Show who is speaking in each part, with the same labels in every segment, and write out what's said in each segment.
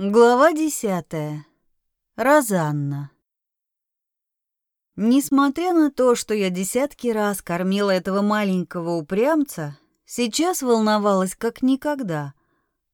Speaker 1: Глава десятая. Розанна. Несмотря на то, что я десятки раз кормила этого маленького упрямца, сейчас волновалась как никогда.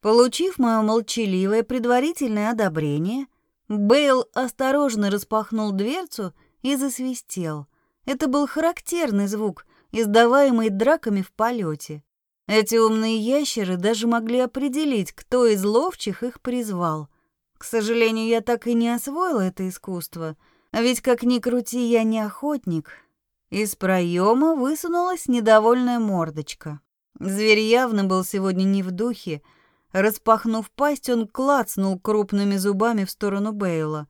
Speaker 1: Получив мое молчаливое предварительное одобрение, Бейл осторожно распахнул дверцу и засвистел. Это был характерный звук, издаваемый драками в полете. Эти умные ящеры даже могли определить, кто из ловчих их призвал. К сожалению, я так и не освоила это искусство, а ведь как ни крути, я не охотник. Из проема высунулась недовольная мордочка. Зверь явно был сегодня не в духе. Распахнув пасть, он клацнул крупными зубами в сторону Бейла.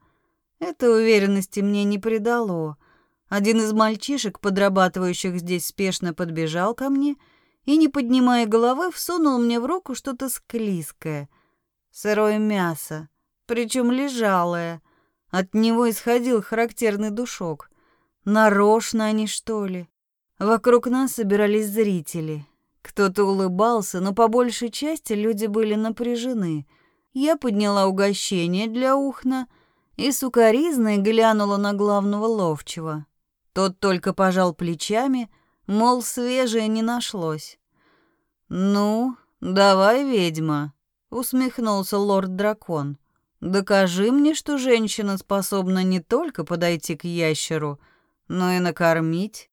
Speaker 1: Это уверенности мне не придало. Один из мальчишек, подрабатывающих здесь, спешно подбежал ко мне — и, не поднимая головы, всунул мне в руку что-то склизкое. Сырое мясо, причем лежалое. От него исходил характерный душок. Нарочно они, что ли? Вокруг нас собирались зрители. Кто-то улыбался, но по большей части люди были напряжены. Я подняла угощение для ухна и сукоризной глянула на главного ловчего. Тот только пожал плечами, мол, свежее не нашлось. «Ну, давай, ведьма», — усмехнулся лорд-дракон. «Докажи мне, что женщина способна не только подойти к ящеру, но и накормить».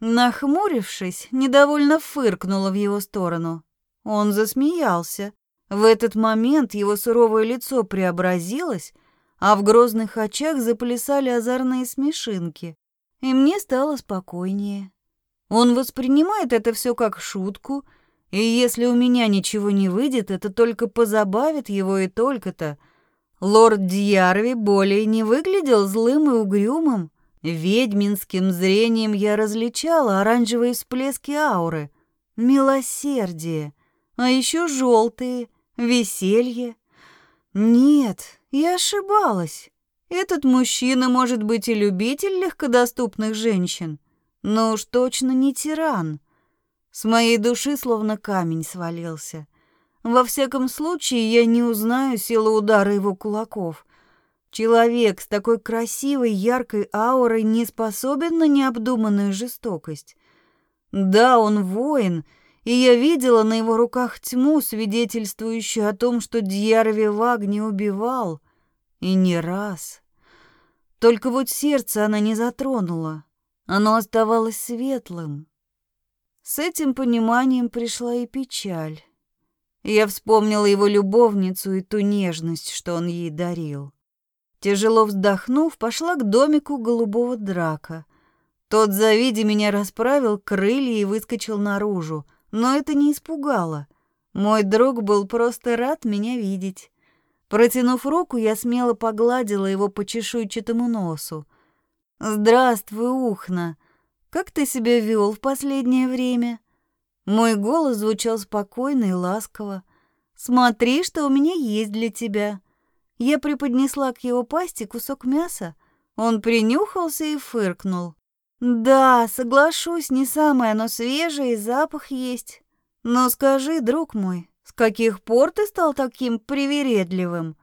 Speaker 1: Нахмурившись, недовольно фыркнула в его сторону. Он засмеялся. В этот момент его суровое лицо преобразилось, а в грозных очах заплясали озорные смешинки. И мне стало спокойнее. Он воспринимает это все как шутку — и если у меня ничего не выйдет, это только позабавит его и только-то. Лорд Дьярви более не выглядел злым и угрюмым. Ведьминским зрением я различала оранжевые всплески ауры, милосердие, а еще желтые, веселье. Нет, я ошибалась. Этот мужчина может быть и любитель легкодоступных женщин, но уж точно не тиран. С моей души словно камень свалился. Во всяком случае, я не узнаю силу удара его кулаков. Человек с такой красивой, яркой аурой не способен на необдуманную жестокость. Да, он воин, и я видела на его руках тьму, свидетельствующую о том, что Дьярви Ваг не убивал. И не раз. Только вот сердце она не затронула. Оно оставалось светлым, с этим пониманием пришла и печаль. Я вспомнила его любовницу и ту нежность, что он ей дарил. Тяжело вздохнув, пошла к домику голубого драка. Тот, завидя меня, расправил крылья и выскочил наружу, но это не испугало. Мой друг был просто рад меня видеть. Протянув руку, я смело погладила его по чешуйчатому носу. «Здравствуй, Ухна!» Как ты себя вел в последнее время?» Мой голос звучал спокойно и ласково. «Смотри, что у меня есть для тебя». Я преподнесла к его пасти кусок мяса. Он принюхался и фыркнул. «Да, соглашусь, не самое оно свежее, и запах есть. Но скажи, друг мой, с каких пор ты стал таким привередливым?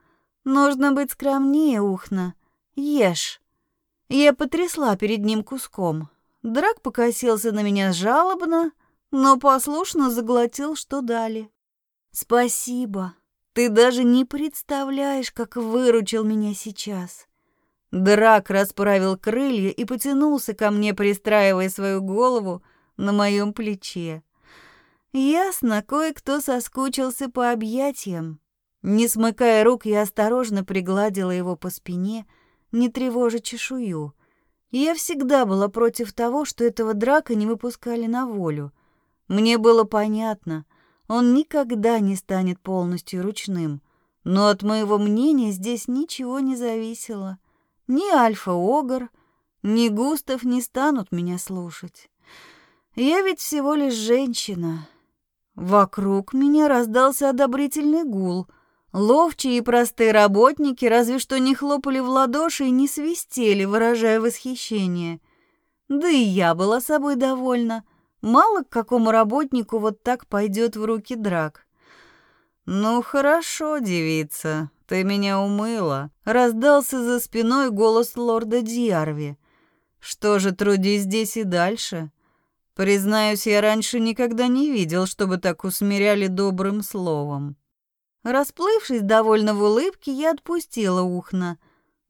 Speaker 1: Нужно быть скромнее, Ухна. Ешь». Я потрясла перед ним куском. Драк покосился на меня жалобно, но послушно заглотил, что дали. «Спасибо. Ты даже не представляешь, как выручил меня сейчас». Драк расправил крылья и потянулся ко мне, пристраивая свою голову на моем плече. Ясно, кое-кто соскучился по объятиям. Не смыкая рук, я осторожно пригладила его по спине, не тревожа чешую — я всегда была против того, что этого драка не выпускали на волю. Мне было понятно, он никогда не станет полностью ручным. Но от моего мнения здесь ничего не зависело. Ни Альфа-Огр, ни Густав не станут меня слушать. Я ведь всего лишь женщина. Вокруг меня раздался одобрительный гул — Ловчие и простые работники разве что не хлопали в ладоши и не свистели, выражая восхищение. Да и я была собой довольна. Мало к какому работнику вот так пойдет в руки драк. «Ну хорошо, девица, ты меня умыла!» — раздался за спиной голос лорда Диарви. «Что же, трудись здесь и дальше?» Признаюсь, я раньше никогда не видел, чтобы так усмиряли добрым словом. Расплывшись довольно в улыбке, я отпустила ухна.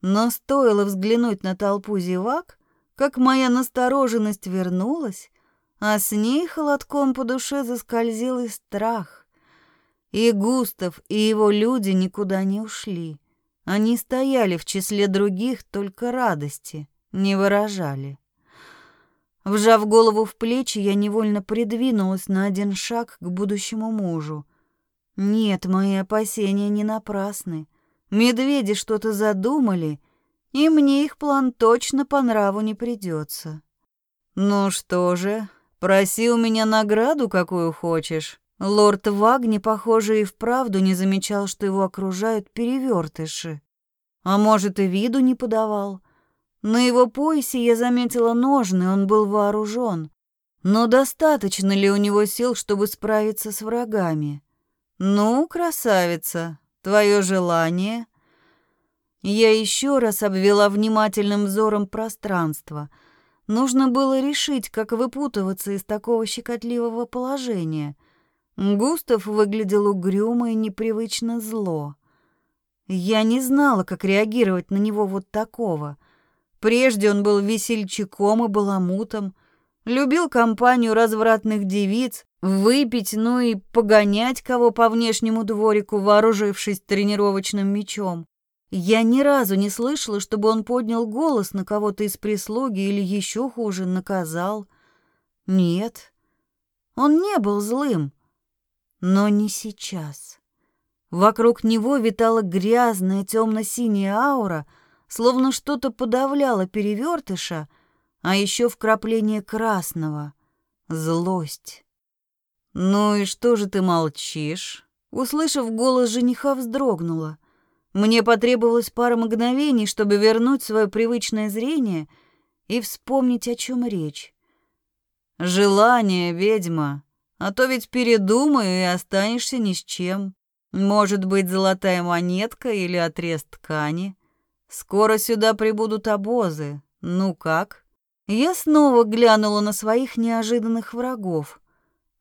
Speaker 1: Но стоило взглянуть на толпу зевак, как моя настороженность вернулась, а с ней холодком по душе заскользил и страх. И Густав, и его люди никуда не ушли. Они стояли в числе других, только радости не выражали. Вжав голову в плечи, я невольно придвинулась на один шаг к будущему мужу. Нет, мои опасения не напрасны. Медведи что-то задумали, и мне их план точно по нраву не придется. Ну что же, проси у меня награду, какую хочешь. Лорд Вагни, похоже, и вправду не замечал, что его окружают перевертыши. А может, и виду не подавал. На его поясе я заметила ножны, он был вооружен. Но достаточно ли у него сил, чтобы справиться с врагами? Ну, красавица, твое желание. Я еще раз обвела внимательным взором пространство. Нужно было решить, как выпутываться из такого щекотливого положения. Густав выглядел угрюмо и непривычно зло. Я не знала, как реагировать на него вот такого — Прежде он был весельчаком и баламутом, любил компанию развратных девиц, выпить, ну и погонять кого по внешнему дворику, вооружившись тренировочным мечом. Я ни разу не слышала, чтобы он поднял голос на кого-то из прислуги или еще хуже, наказал. Нет, он не был злым, но не сейчас. Вокруг него витала грязная темно-синяя аура — словно что-то подавляло перевертыша, а еще вкрапление красного — злость. «Ну и что же ты молчишь?» Услышав голос жениха, вздрогнула. Мне потребовалось пара мгновений, чтобы вернуть свое привычное зрение и вспомнить, о чем речь. «Желание, ведьма, а то ведь передумаю и останешься ни с чем. Может быть, золотая монетка или отрез ткани. Скоро сюда прибудут обозы. Ну как? Я снова глянула на своих неожиданных врагов.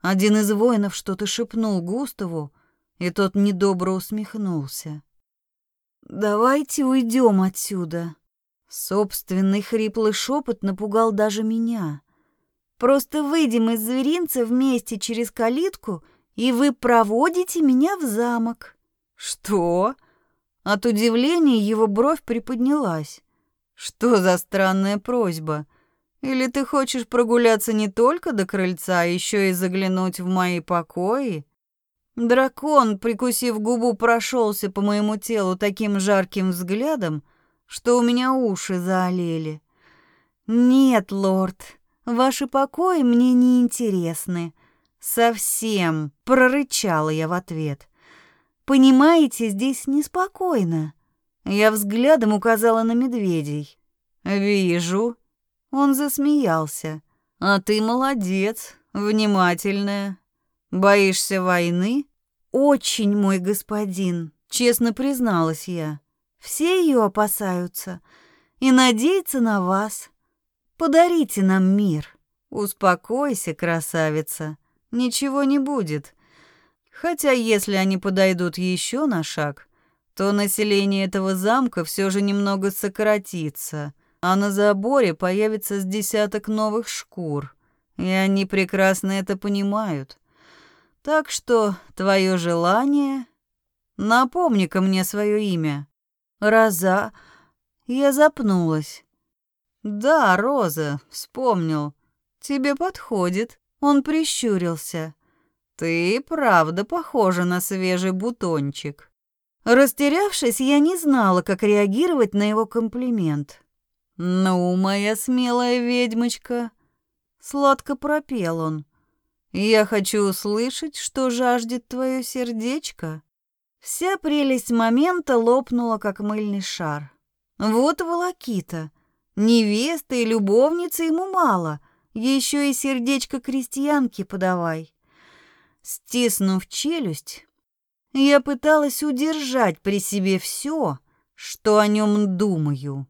Speaker 1: Один из воинов что-то шепнул Густаву, и тот недобро усмехнулся. «Давайте уйдем отсюда». Собственный хриплый шепот напугал даже меня. «Просто выйдем из зверинца вместе через калитку, и вы проводите меня в замок». «Что?» От удивления его бровь приподнялась. «Что за странная просьба? Или ты хочешь прогуляться не только до крыльца, а еще и заглянуть в мои покои?» Дракон, прикусив губу, прошелся по моему телу таким жарким взглядом, что у меня уши заолели. «Нет, лорд, ваши покои мне не интересны. Совсем», — прорычала я в ответ. Понимаете, здесь неспокойно. Я взглядом указала на медведей. Вижу. Он засмеялся. А ты молодец, внимательная. Боишься войны? Очень, мой господин, честно призналась я. Все ее опасаются и надеются на вас. Подарите нам мир. Успокойся, красавица. Ничего не будет. Хотя если они подойдут еще на шаг, то население этого замка все же немного сократится, а на заборе появится с десяток новых шкур, и они прекрасно это понимают. Так что твое желание... Напомни-ка мне свое имя. Роза... Я запнулась. Да, Роза, вспомнил. Тебе подходит. Он прищурился. Ты правда похожа на свежий бутончик. Растерявшись, я не знала, как реагировать на его комплимент. «Ну, моя смелая ведьмочка», — сладко пропел он, — «я хочу услышать, что жаждет твое сердечко». Вся прелесть момента лопнула, как мыльный шар. Вот волокита. Невесты и любовницы ему мало, еще и сердечко крестьянки подавай. Стиснув челюсть, я пыталась удержать при себе все, что о нем думаю.